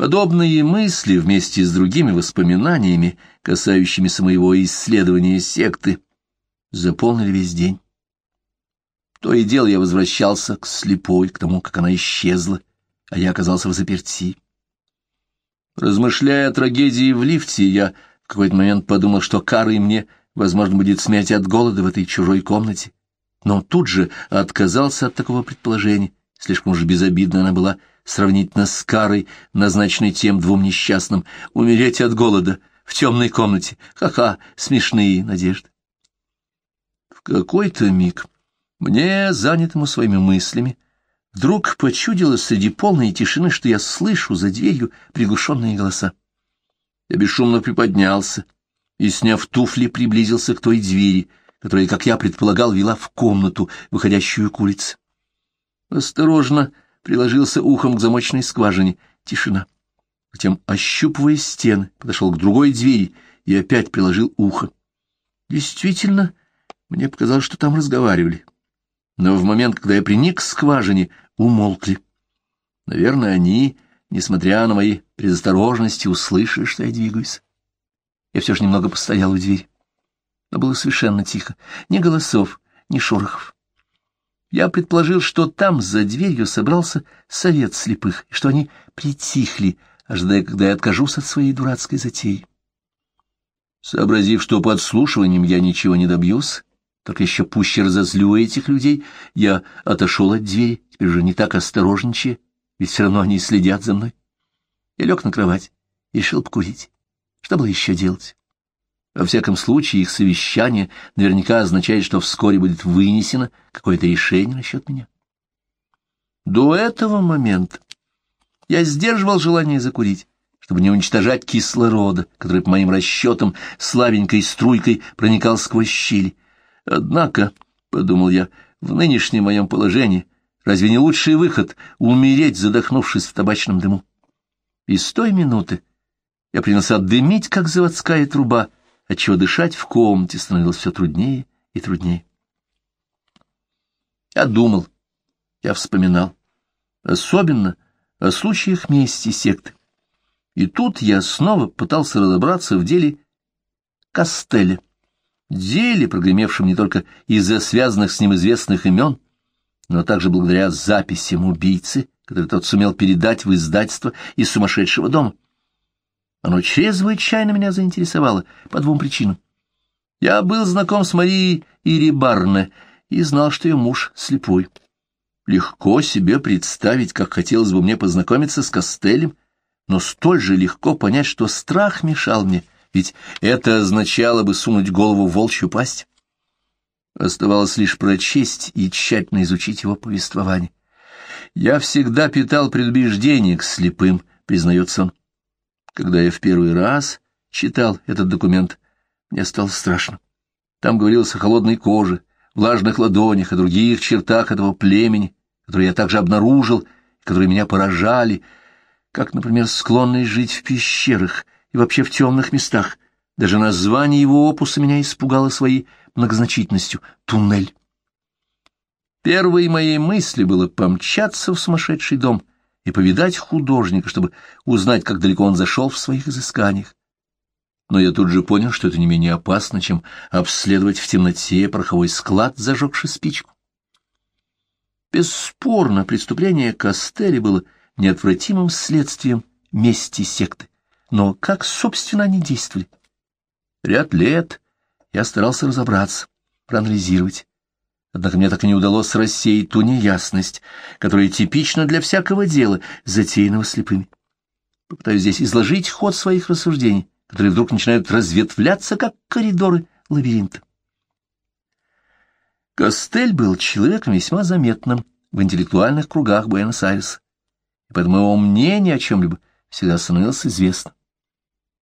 Подобные мысли вместе с другими воспоминаниями, касающимися моего исследования секты, заполнили весь день. То и дело я возвращался к слепой, к тому, как она исчезла, а я оказался в заперти. Размышляя о трагедии в лифте, я в какой-то момент подумал, что карой мне, возможно, будет смерть от голода в этой чужой комнате. Но тут же отказался от такого предположения. Слишком уж безобидна она была сравнительно с карой, назначенной тем двум несчастным, умереть от голода в темной комнате. Ха-ха, смешные надежды. В какой-то миг мне, занятому своими мыслями, вдруг почудилось среди полной тишины, что я слышу за дверью приглушенные голоса. Я бесшумно приподнялся и, сняв туфли, приблизился к той двери, которая, как я предполагал, вела в комнату, выходящую к улице. Осторожно приложился ухом к замочной скважине. Тишина. Затем, ощупывая стены, подошел к другой двери и опять приложил ухо. Действительно, мне показалось, что там разговаривали. Но в момент, когда я приник к скважине, умолкли. Наверное, они, несмотря на мои предосторожности, услышали, что я двигаюсь. Я все же немного постоял у двери. Но было совершенно тихо. Ни голосов, ни шорохов. Я предположил, что там, за дверью, собрался совет слепых, и что они притихли, ожидая, когда я откажусь от своей дурацкой затеи. Сообразив, что подслушиванием я ничего не добьюсь, только еще пуще разозлю этих людей, я отошел от двери, теперь уже не так осторожничая, ведь все равно они следят за мной. Я лег на кровать и решил покурить. Что было еще делать? Во всяком случае, их совещание наверняка означает, что вскоре будет вынесено какое-то решение насчет меня. До этого момента я сдерживал желание закурить, чтобы не уничтожать кислорода, который, по моим расчетам, слабенькой струйкой проникал сквозь щели. Однако, — подумал я, — в нынешнем моем положении разве не лучший выход — умереть, задохнувшись в табачном дыму? И с той минуты я принялся дымить, как заводская труба, — отчего дышать в комнате становилось все труднее и труднее. Я думал, я вспоминал, особенно о случаях мести секты. И тут я снова пытался разобраться в деле Костеля, деле, прогремевшем не только из-за связанных с ним известных имен, но также благодаря записям убийцы, которые тот сумел передать в издательство из сумасшедшего дома. Оно чрезвычайно меня заинтересовало по двум причинам. Я был знаком с Марией Ирибарне и знал, что ее муж слепой. Легко себе представить, как хотелось бы мне познакомиться с Костелем, но столь же легко понять, что страх мешал мне, ведь это означало бы сунуть голову в волчью пасть. Оставалось лишь прочесть и тщательно изучить его повествование. Я всегда питал предубеждение к слепым, признается он. Когда я в первый раз читал этот документ, мне стало страшно. Там говорилось о холодной коже, влажных ладонях, о других чертах этого племени, которые я также обнаружил, которые меня поражали, как, например, склонность жить в пещерах и вообще в темных местах. Даже название его опуса меня испугало своей многозначительностью — «Туннель». Первой моей мыслью было помчаться в сумасшедший дом и повидать художника, чтобы узнать, как далеко он зашел в своих изысканиях. Но я тут же понял, что это не менее опасно, чем обследовать в темноте пороховой склад, зажегший спичку. Бесспорно, преступление Костели было неотвратимым следствием мести секты. Но как, собственно, они действовали? Ряд лет я старался разобраться, проанализировать. Однако мне так и не удалось рассеять ту неясность, которая типична для всякого дела, затеянного слепыми. Попытаюсь здесь изложить ход своих рассуждений, которые вдруг начинают разветвляться, как коридоры лабиринта. Костель был человеком весьма заметным в интеллектуальных кругах Буэнос-Айреса, и поэтому его мнение о чем-либо всегда становилось известно.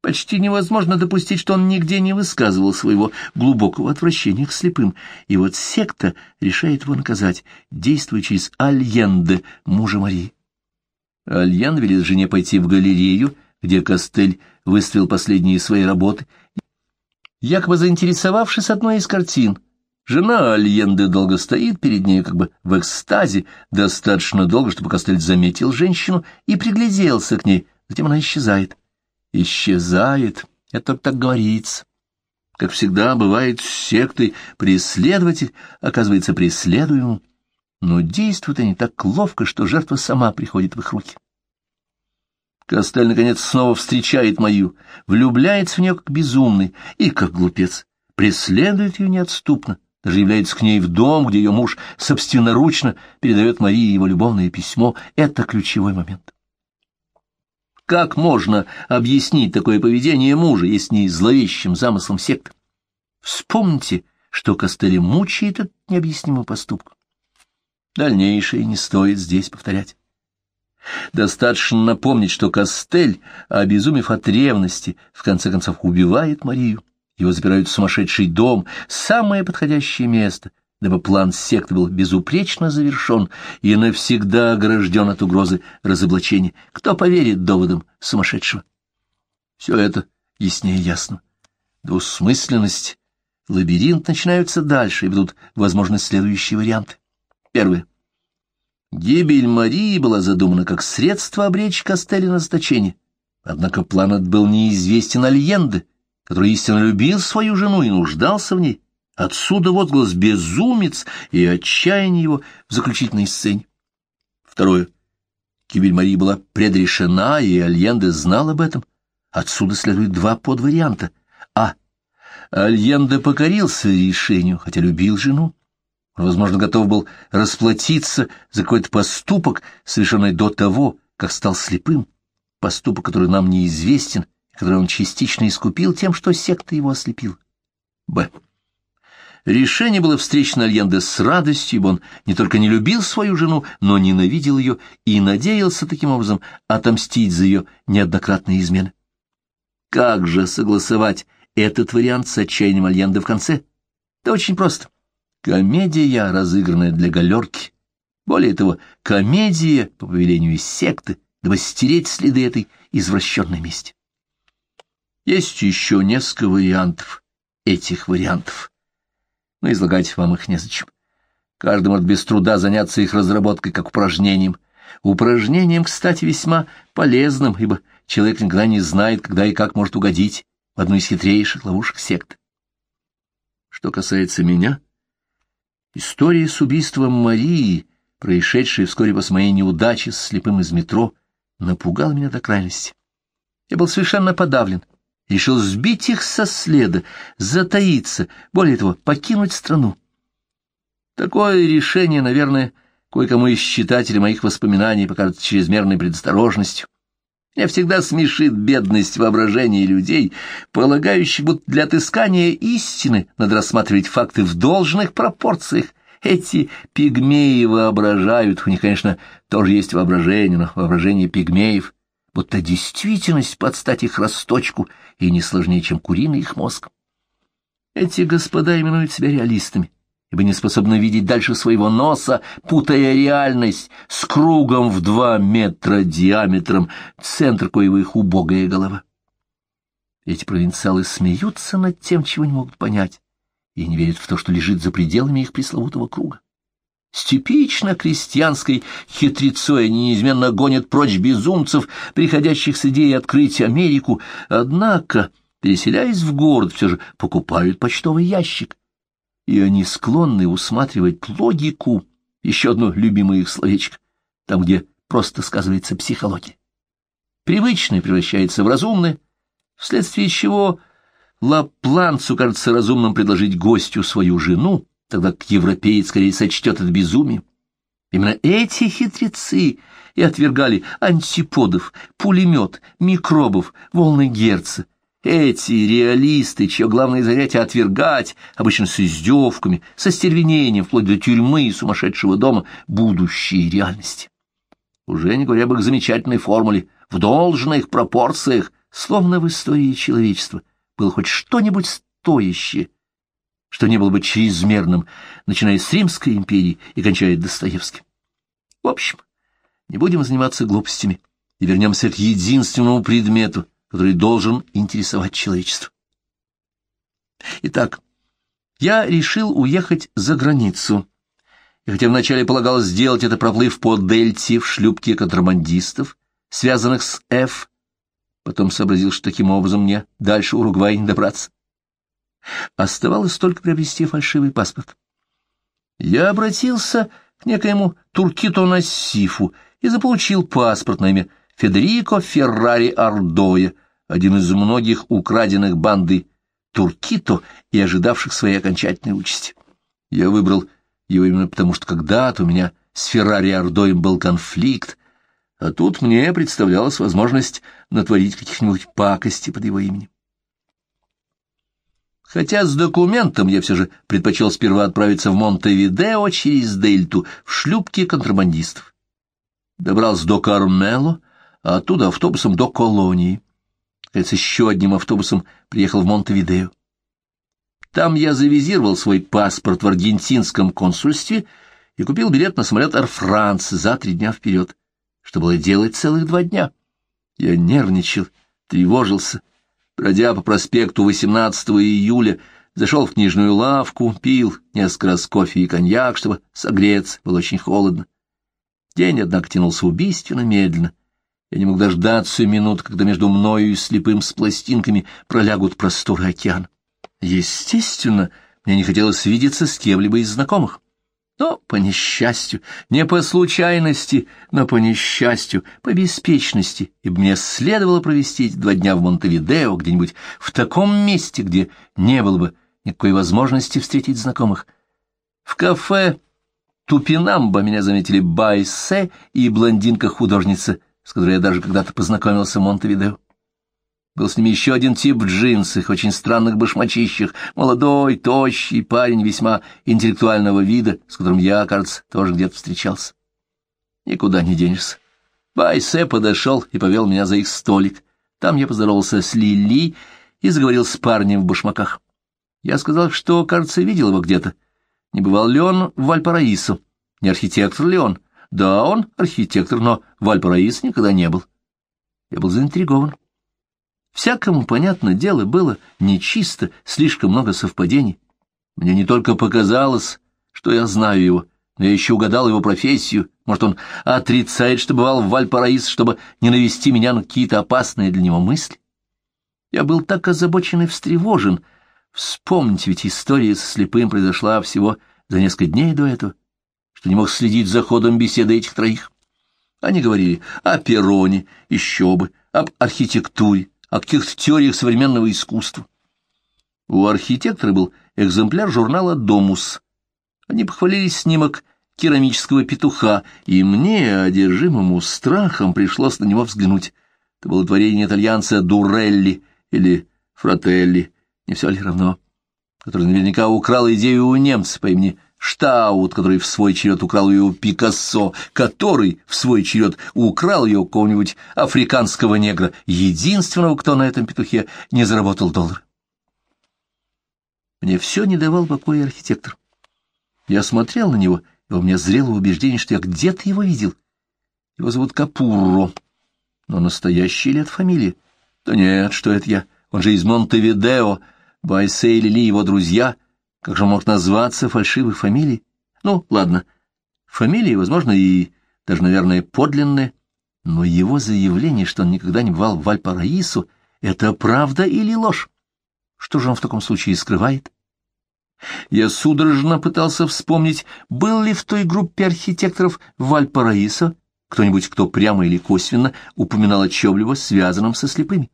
Почти невозможно допустить, что он нигде не высказывал своего глубокого отвращения к слепым, и вот секта решает его наказать, действуя через Альенде, мужа Марии. Альен велит жене пойти в галерею, где Костель выставил последние свои работы, якобы заинтересовавшись одной из картин. Жена Альенды долго стоит перед ней, как бы в экстазе, достаточно долго, чтобы Костель заметил женщину и пригляделся к ней, затем она исчезает. Исчезает, это так говорится. Как всегда бывает с сектой, преследователь оказывается преследуемым, но действуют они так ловко, что жертва сама приходит в их руки. Костель, наконец, снова встречает мою, влюбляется в нее как безумный и как глупец, преследует ее неотступно, даже является к ней в дом, где ее муж собственноручно передает Марии его любовное письмо. Это ключевой момент. Как можно объяснить такое поведение мужа, если не зловещим замыслом секты? Вспомните, что Костеля мучает этот необъяснимый поступок. Дальнейшее не стоит здесь повторять. Достаточно напомнить, что Костель, обезумев от ревности, в конце концов убивает Марию. Его запирают в сумасшедший дом, самое подходящее место, дабы план секты был безупречно завершен и навсегда огражден от угрозы разоблачения. Кто поверит доводам сумасшедшего? Все это яснее ясно. Двусмысленность, лабиринт начинаются дальше, и будут возможны следующие варианты. Первое. Гибель Марии была задумана как средство обречь Костели на заточение. Однако план этот был неизвестен Альенде, который истинно любил свою жену и нуждался в ней. Отсюда возглас «безумец» и отчаяние его в заключительной сцене. Второе. Гибель Марии была предрешена, и Альенде знал об этом. Отсюда следует два подварианта. А. Альенде покорился решению, хотя любил жену. Он, возможно, готов был расплатиться за какой-то поступок, совершенный до того, как стал слепым, поступок, который нам неизвестен, который он частично искупил тем, что секта его ослепил. Б. Решение было встречено Альенде с радостью, ибо он не только не любил свою жену, но ненавидел ее и надеялся таким образом отомстить за ее неоднократные измены. Как же согласовать этот вариант с отчаянием Альенде в конце? Да очень просто. Комедия, разыгранная для галерки. Более того, комедия по повелению секты, дабы стереть следы этой извращенной мести. Есть еще несколько вариантов этих вариантов, но излагать вам их незачем. Каждый может без труда заняться их разработкой как упражнением. Упражнением, кстати, весьма полезным, ибо человек никогда не знает, когда и как может угодить в одну из хитрейших ловушек секты. Что касается меня, История с убийством Марии, происшедшая вскоре после моей неудачи с слепым из метро, напугала меня до крайности. Я был совершенно подавлен, решил сбить их со следа, затаиться, более того, покинуть страну. Такое решение, наверное, кое-кому из читателей моих воспоминаний покажется чрезмерной предосторожностью. Меня всегда смешит бедность воображения людей, полагающих, будто для отыскания истины надо рассматривать факты в должных пропорциях. Эти пигмеи воображают, у них, конечно, тоже есть воображение, но воображение пигмеев, будто действительность под стать их росточку и не сложнее, чем куриный их мозг. Эти господа именуют себя реалистами ибо не способны видеть дальше своего носа, путая реальность с кругом в два метра диаметром, центр коего их убогая голова. Эти провинциалы смеются над тем, чего не могут понять, и не верят в то, что лежит за пределами их пресловутого круга. С типично крестьянской хитрецой они неизменно гонят прочь безумцев, приходящих с идеей открыть Америку, однако, переселяясь в город, все же покупают почтовый ящик, и они склонны усматривать логику, еще одно любимое их словечко, там, где просто сказывается психология. Привычное превращается в разумное, вследствие чего Лапланцу кажется разумным предложить гостю свою жену, тогда как европеец скорее сочтет это безумием. Именно эти хитрецы и отвергали антиподов, пулемет, микробов, волны Герца, эти реалисты, чье главное занятие отвергать, обычно с издевками, со стервенением, вплоть до тюрьмы и сумасшедшего дома, будущие реальности. Уже не говоря об их замечательной формуле, в должных пропорциях, словно в истории человечества, было хоть что-нибудь стоящее, что не было бы чрезмерным, начиная с Римской империи и кончая Достоевским. В общем, не будем заниматься глупостями и вернемся к единственному предмету — который должен интересовать человечество. Итак, я решил уехать за границу. И хотя вначале полагалось сделать это, проплыв по дельте в шлюпке контрабандистов, связанных с Ф, Потом сообразил, что таким образом мне дальше Уругвай не добраться. Оставалось только приобрести фальшивый паспорт. Я обратился к некоему Туркито Нассифу и заполучил паспорт на имя Федерико Феррари Ардоя, один из многих украденных банды Туркито и ожидавших своей окончательной участи. Я выбрал его именно потому, что когда-то у меня с Феррари Ардоем был конфликт, а тут мне представлялась возможность натворить каких-нибудь пакостей под его именем. Хотя с документом я все же предпочел сперва отправиться в Монтевидео через Дельту в шлюпке контрабандистов. Добрался до Кармело, а оттуда автобусом до Колонии. Кажется, еще одним автобусом приехал в Монтевидео. Там я завизировал свой паспорт в аргентинском консульстве и купил билет на самолет Air France за три дня вперед, что было делать целых два дня. Я нервничал, тревожился, Бродя по проспекту 18 июля, зашел в книжную лавку, пил несколько раз кофе и коньяк, чтобы согреться, было очень холодно. День, однако, тянулся убийственно медленно. Я не мог дождаться минут, когда между мною и слепым с пластинками пролягут просторы океана. Естественно, мне не хотелось видеться с кем-либо из знакомых. Но по несчастью, не по случайности, но по несчастью, по беспечности, ибо мне следовало провести два дня в Монтевидео, где-нибудь в таком месте, где не было бы никакой возможности встретить знакомых. В кафе Тупинамба меня заметили Байсе и блондинка-художница, с которой я даже когда-то познакомился в Монтевидео. Был с ними еще один тип в джинсах, очень странных башмачищах, молодой, тощий парень весьма интеллектуального вида, с которым я, кажется, тоже где-то встречался. Никуда не денешься. Байсе подошел и повел меня за их столик. Там я поздоровался с Лили и заговорил с парнем в башмаках. Я сказал, что, кажется, видел его где-то. Не бывал ли он в Вальпараисо? Не архитектор ли он? Да, он архитектор, но в Вальпараисо никогда не был. Я был заинтригован. Всякому, понятно, дело было нечисто, слишком много совпадений. Мне не только показалось, что я знаю его, но я еще угадал его профессию. Может, он отрицает, что бывал в Вальпараис, чтобы не навести меня на какие-то опасные для него мысли? Я был так озабочен и встревожен. Вспомните, ведь история со слепым произошла всего за несколько дней до этого, что не мог следить за ходом беседы этих троих. Они говорили о перроне, еще бы, об архитектуре, о каких-то теориях современного искусства. У архитектора был экземпляр журнала «Домус». Они похвалили снимок керамического петуха, и мне, одержимому страхом, пришлось на него взглянуть. Это было творение итальянца Дурелли или Фрателли, не все ли равно, который наверняка украл идею у немца по имени Штаут, который в свой черед украл ее у Пикассо, который в свой черед украл ее у какого-нибудь африканского негра, единственного, кто на этом петухе не заработал доллар. Мне все не давал покоя архитектор. Я смотрел на него, и у меня зрело убеждение, что я где-то его видел. Его зовут Капурро. Но настоящий ли это фамилия? Да нет, что это я? Он же из Монтевидео. Байсе и Лили его друзья — как же мог назваться фальшивой фамилией? Ну, ладно, фамилии, возможно, и даже, наверное, подлинные, но его заявление, что он никогда не бывал в Вальпараису, это правда или ложь? Что же он в таком случае скрывает? Я судорожно пытался вспомнить, был ли в той группе архитекторов Вальпараисо кто-нибудь, кто прямо или косвенно упоминал о чем-либо связанном со слепыми.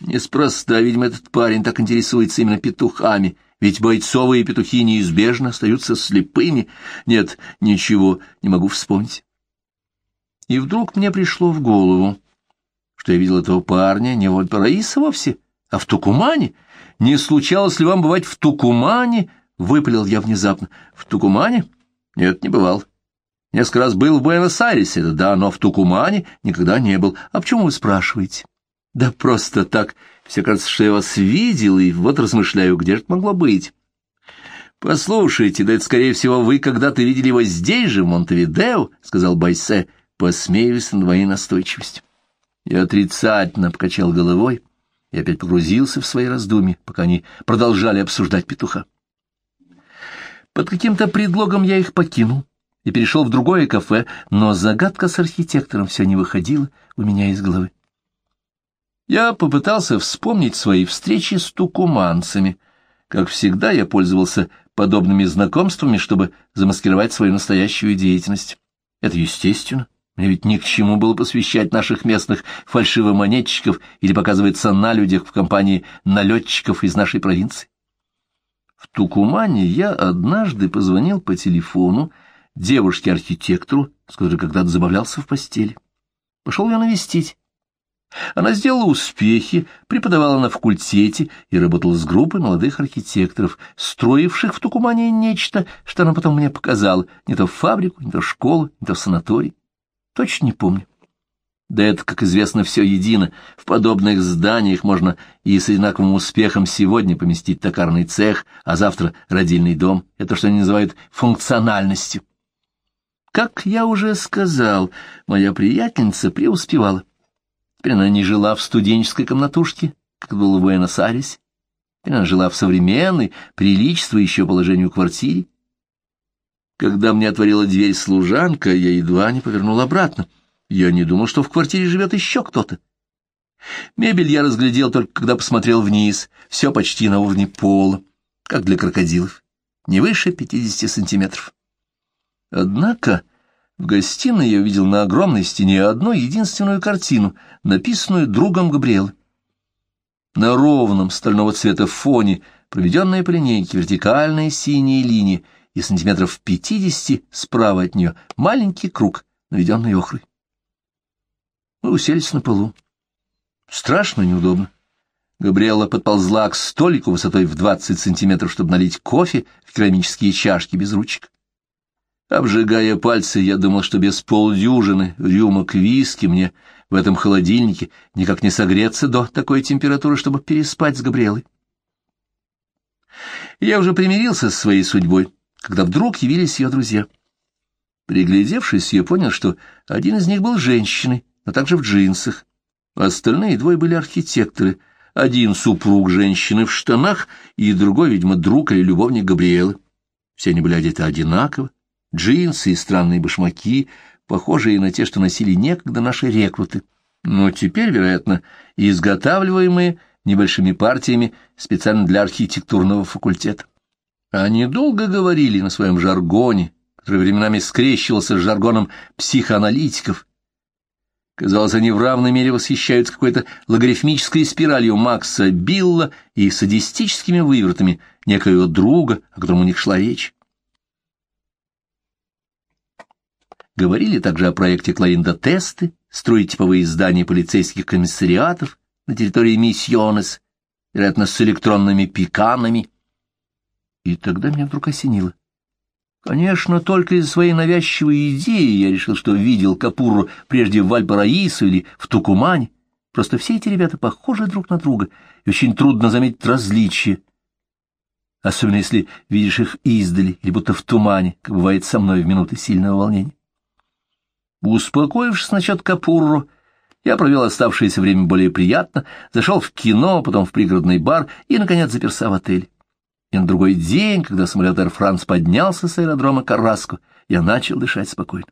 Неспроста, видимо, этот парень так интересуется именно петухами — ведь бойцовые петухи неизбежно остаются слепыми. Нет, ничего не могу вспомнить. И вдруг мне пришло в голову, что я видел этого парня не в Альпараисе вовсе, а в Тукумане. Не случалось ли вам бывать в Тукумане? Выпалил я внезапно. В Тукумане? Нет, не бывал. Несколько раз был в Буэнос-Айресе, да, но в Тукумане никогда не был. А почему вы спрашиваете? Да просто так. Все кажется, что я вас видел, и вот размышляю, где же это могло быть. Послушайте, да это, скорее всего, вы когда-то видели его здесь же, в Монтевидео, — сказал Байсе, посмеиваясь над моей настойчивостью. Я отрицательно покачал головой и опять погрузился в свои раздумья, пока они продолжали обсуждать петуха. Под каким-то предлогом я их покинул и перешел в другое кафе, но загадка с архитектором все не выходила у меня из головы. Я попытался вспомнить свои встречи с тукуманцами. Как всегда, я пользовался подобными знакомствами, чтобы замаскировать свою настоящую деятельность. Это естественно. Мне ведь ни к чему было посвящать наших местных фальшивомонетчиков или показываться на людях в компании налетчиков из нашей провинции. В Тукумане я однажды позвонил по телефону девушке-архитектору, с которой когда-то забавлялся в постели. Пошел ее навестить. Она сделала успехи, преподавала на факультете и работала с группой молодых архитекторов, строивших в Тукумане нечто, что она потом мне показала, не то фабрику, не то школу, не то санаторий. Точно не помню. Да это, как известно, все едино. В подобных зданиях можно и с одинаковым успехом сегодня поместить токарный цех, а завтра родильный дом. Это что они называют функциональностью. Как я уже сказал, моя приятельница преуспевала. Теперь она не жила в студенческой комнатушке, как было в Буэнос-Айресе. Теперь она жила в современной, приличествующей положению квартире. Когда мне отворила дверь служанка, я едва не повернул обратно. Я не думал, что в квартире живет еще кто-то. Мебель я разглядел только когда посмотрел вниз, все почти на уровне пола, как для крокодилов, не выше пятидесяти сантиметров. Однако в гостиной я увидел на огромной стене одну единственную картину, написанную другом Габриэлы. На ровном стального цвета фоне проведенная по линейке вертикальная синяя линия — и сантиметров пятидесяти справа от нее маленький круг, наведенный охрой. Мы уселись на полу. Страшно неудобно. Габриэла подползла к столику высотой в двадцать сантиметров, чтобы налить кофе в керамические чашки без ручек. Обжигая пальцы, я думал, что без полдюжины рюмок виски мне в этом холодильнике никак не согреться до такой температуры, чтобы переспать с Габриэлой. Я уже примирился со своей судьбой когда вдруг явились ее друзья. Приглядевшись, я понял, что один из них был женщиной, но также в джинсах. Остальные двое были архитекторы. Один супруг женщины в штанах, и другой, видимо, друг или любовник Габриэлы. Все они были одеты одинаково. Джинсы и странные башмаки, похожие на те, что носили некогда наши рекруты. Но теперь, вероятно, изготавливаемые небольшими партиями специально для архитектурного факультета. Они долго говорили на своем жаргоне, который временами скрещивался с жаргоном психоаналитиков. Казалось, они в равной мере восхищаются какой-то логарифмической спиралью Макса Билла и садистическими вывертами некоего друга, о котором у них шла речь. Говорили также о проекте Кларинда Тесты, строить типовые здания полицейских комиссариатов на территории Миссионес, вероятно, с электронными пиканами, и тогда меня вдруг осенило. Конечно, только из своей навязчивой идеи я решил, что видел Капуру прежде в Вальпараису или в Тукумане. Просто все эти ребята похожи друг на друга, и очень трудно заметить различия. Особенно если видишь их издали или будто в тумане, как бывает со мной в минуты сильного волнения. Успокоившись насчет Капурру, я провел оставшееся время более приятно, зашел в кино, потом в пригородный бар и, наконец, заперся в отель. И на другой день, когда самолет Air France поднялся с аэродрома Карраско, я начал дышать спокойно.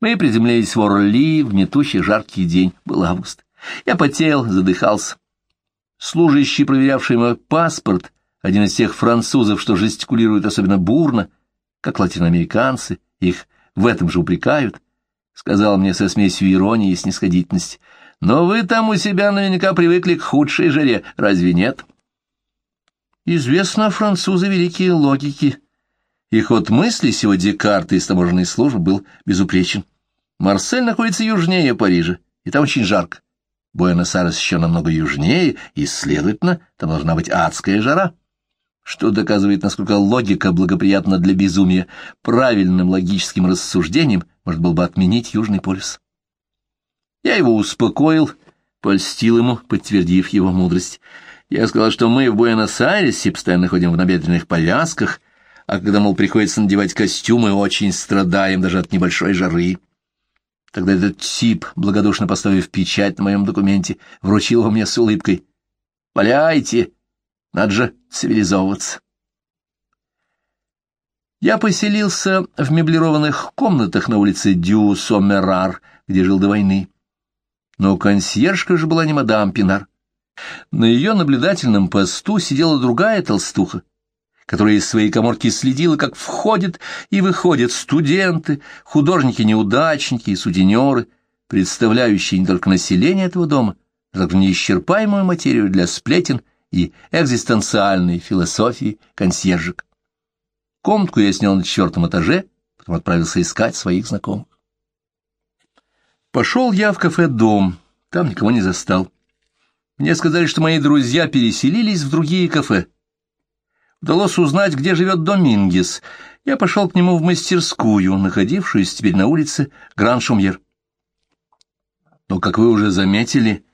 Мы приземлились в Орли в метущий жаркий день, был август. Я потел, задыхался. Служащий, проверявший мой паспорт, один из тех французов, что жестикулируют особенно бурно, как латиноамериканцы, их в этом же упрекают, сказал мне со смесью иронии и снисходительности. «Но вы там у себя наверняка привыкли к худшей жаре, разве нет?» Известно, французы великие логики. И ход мысли сего Декарта из таможенной службы был безупречен. Марсель находится южнее Парижа, и там очень жарко. Буэнос-Айрес еще намного южнее, и, следовательно, там должна быть адская жара. Что доказывает, насколько логика благоприятна для безумия. Правильным логическим рассуждением может был бы отменить Южный полюс. Я его успокоил, польстил ему, подтвердив его мудрость. Я сказал, что мы в Буэнос-Айресе постоянно ходим в набедренных повязках, а когда, мол, приходится надевать костюмы, очень страдаем даже от небольшой жары. Тогда этот тип, благодушно поставив печать на моем документе, вручил его мне с улыбкой. «Валяйте! Надо же цивилизовываться!» Я поселился в меблированных комнатах на улице Дю-Сомерар, где жил до войны. Но консьержка же была не мадам Пинар. На ее наблюдательном посту сидела другая толстуха, которая из своей коморки следила, как входят и выходят студенты, художники-неудачники и сутенеры, представляющие не только население этого дома, но также неисчерпаемую материю для сплетен и экзистенциальной философии консьержек. Комнатку я снял на четвертом этаже, потом отправился искать своих знакомых. Пошел я в кафе «Дом», там никого не застал. Мне сказали, что мои друзья переселились в другие кафе. Удалось узнать, где живет Домингес. Я пошел к нему в мастерскую, находившуюся теперь на улице Гран-Шумьер. Но, как вы уже заметили,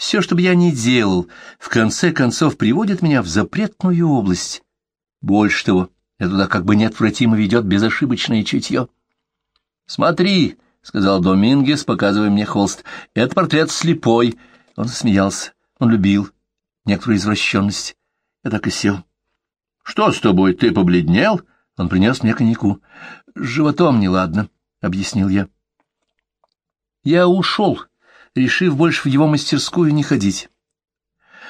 все, что бы я ни делал, в конце концов приводит меня в запретную область. Больше того, это туда как бы неотвратимо ведет безошибочное чутье. «Смотри», — сказал Домингес, показывая мне холст, — «это портрет слепой». Он смеялся, он любил некоторую извращенность. Я так и сел. «Что с тобой, ты побледнел?» Он принес мне коньяку. «С животом неладно», — объяснил я. Я ушел решив больше в его мастерскую не ходить.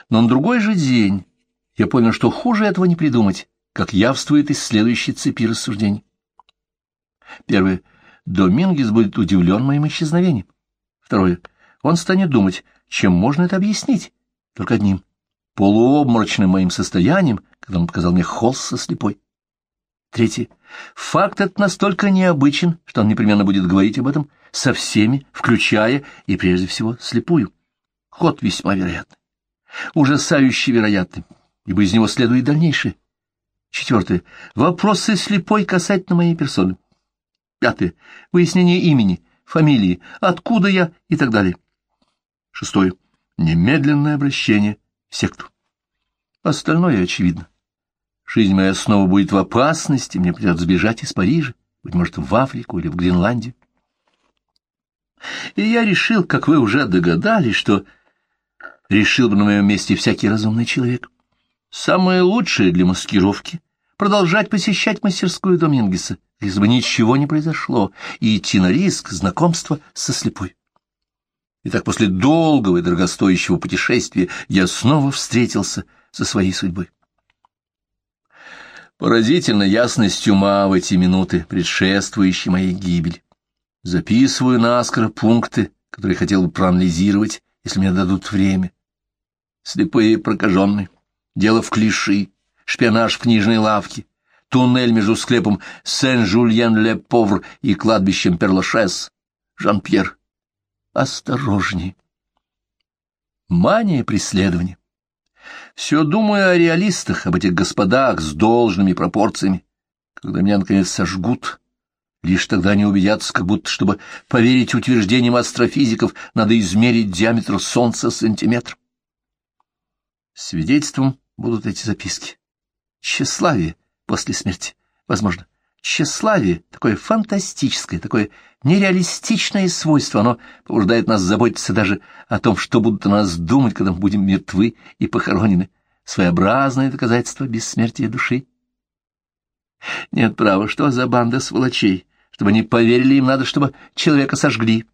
Но на другой же день я понял, что хуже этого не придумать, как явствует из следующей цепи рассуждений. Первое. Домингес будет удивлен моим исчезновением. Второе. Он станет думать, чем можно это объяснить? Только одним. Полуобморочным моим состоянием, когда он показал мне холст со слепой. Третье. Факт этот настолько необычен, что он непременно будет говорить об этом со всеми, включая и прежде всего слепую. Ход весьма вероятный. Ужасающе вероятный, ибо из него следует дальнейшее. Четвертое. Вопросы слепой касательно моей персоны. Пятое. Выяснение имени, фамилии, откуда я и так далее. Шестое. Немедленное обращение в секту. Остальное очевидно. Жизнь моя снова будет в опасности, мне придется сбежать из Парижа, быть может, в Африку или в Гренландию. И я решил, как вы уже догадались, что решил бы на моем месте всякий разумный человек. Самое лучшее для маскировки — продолжать посещать мастерскую Домингеса, если бы ничего не произошло, и идти на риск знакомства со слепой. Итак, после долгого и дорогостоящего путешествия я снова встретился со своей судьбой. Поразительно ясность ума в эти минуты, предшествующие моей гибели. Записываю наскоро пункты, которые хотел бы проанализировать, если мне дадут время. Слепые прокаженные, дело в клиши, шпионаж в книжной лавке, туннель между склепом Сен-Жульен-Ле-Повр и кладбищем Перлашес. Жан-Пьер, осторожней. Мания преследования. Все думаю о реалистах, об этих господах с должными пропорциями. Когда меня, наконец, сожгут, лишь тогда они убедятся, как будто, чтобы поверить утверждениям астрофизиков, надо измерить диаметр Солнца сантиметр. Свидетельством будут эти записки. Тщеславие после смерти, возможно. Тщеславие, такое фантастическое, такое нереалистичное свойство, оно побуждает нас заботиться даже о том, что будут о нас думать, когда мы будем мертвы и похоронены. Своеобразное доказательство бессмертия души. Нет права, что за банда сволочей? Чтобы они поверили, им надо, чтобы человека сожгли.